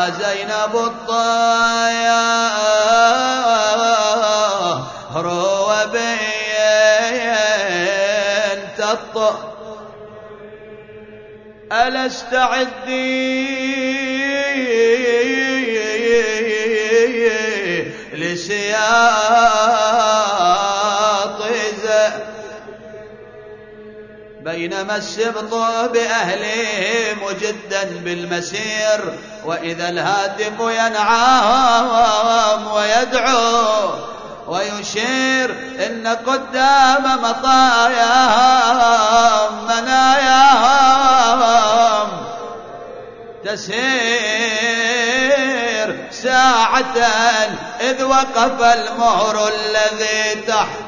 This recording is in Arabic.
زينب الطيار وبين الطهر ألا استعدي لسياط بينما السبط بأهله مجدا بالمسير وإذا الهاتف ينعام ويدعو ويشير إن قدام مطاياهم مناياهم تسير ساعة إذ وقف المهر الذي تحت